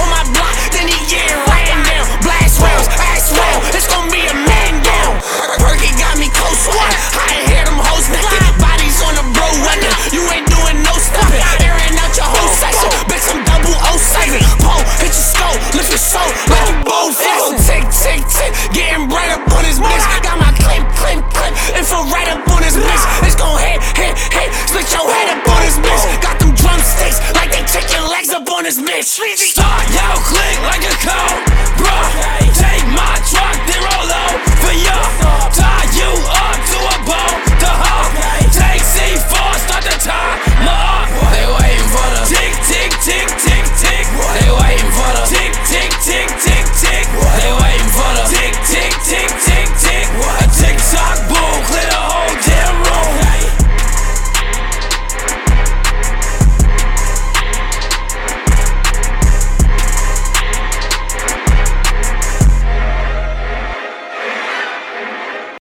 on my block, then he get ran down. Blast rounds, ass round. it's gonna be a man down. Perky got me cold sweat, I hear them hoes naked. Bodies on the blow running, you ain't doing no stopping. Airing out your whole section, bitch, I'm double O saving. Pull, hit your skull, lift your soul. this bitch. Start your click like a code, bruh.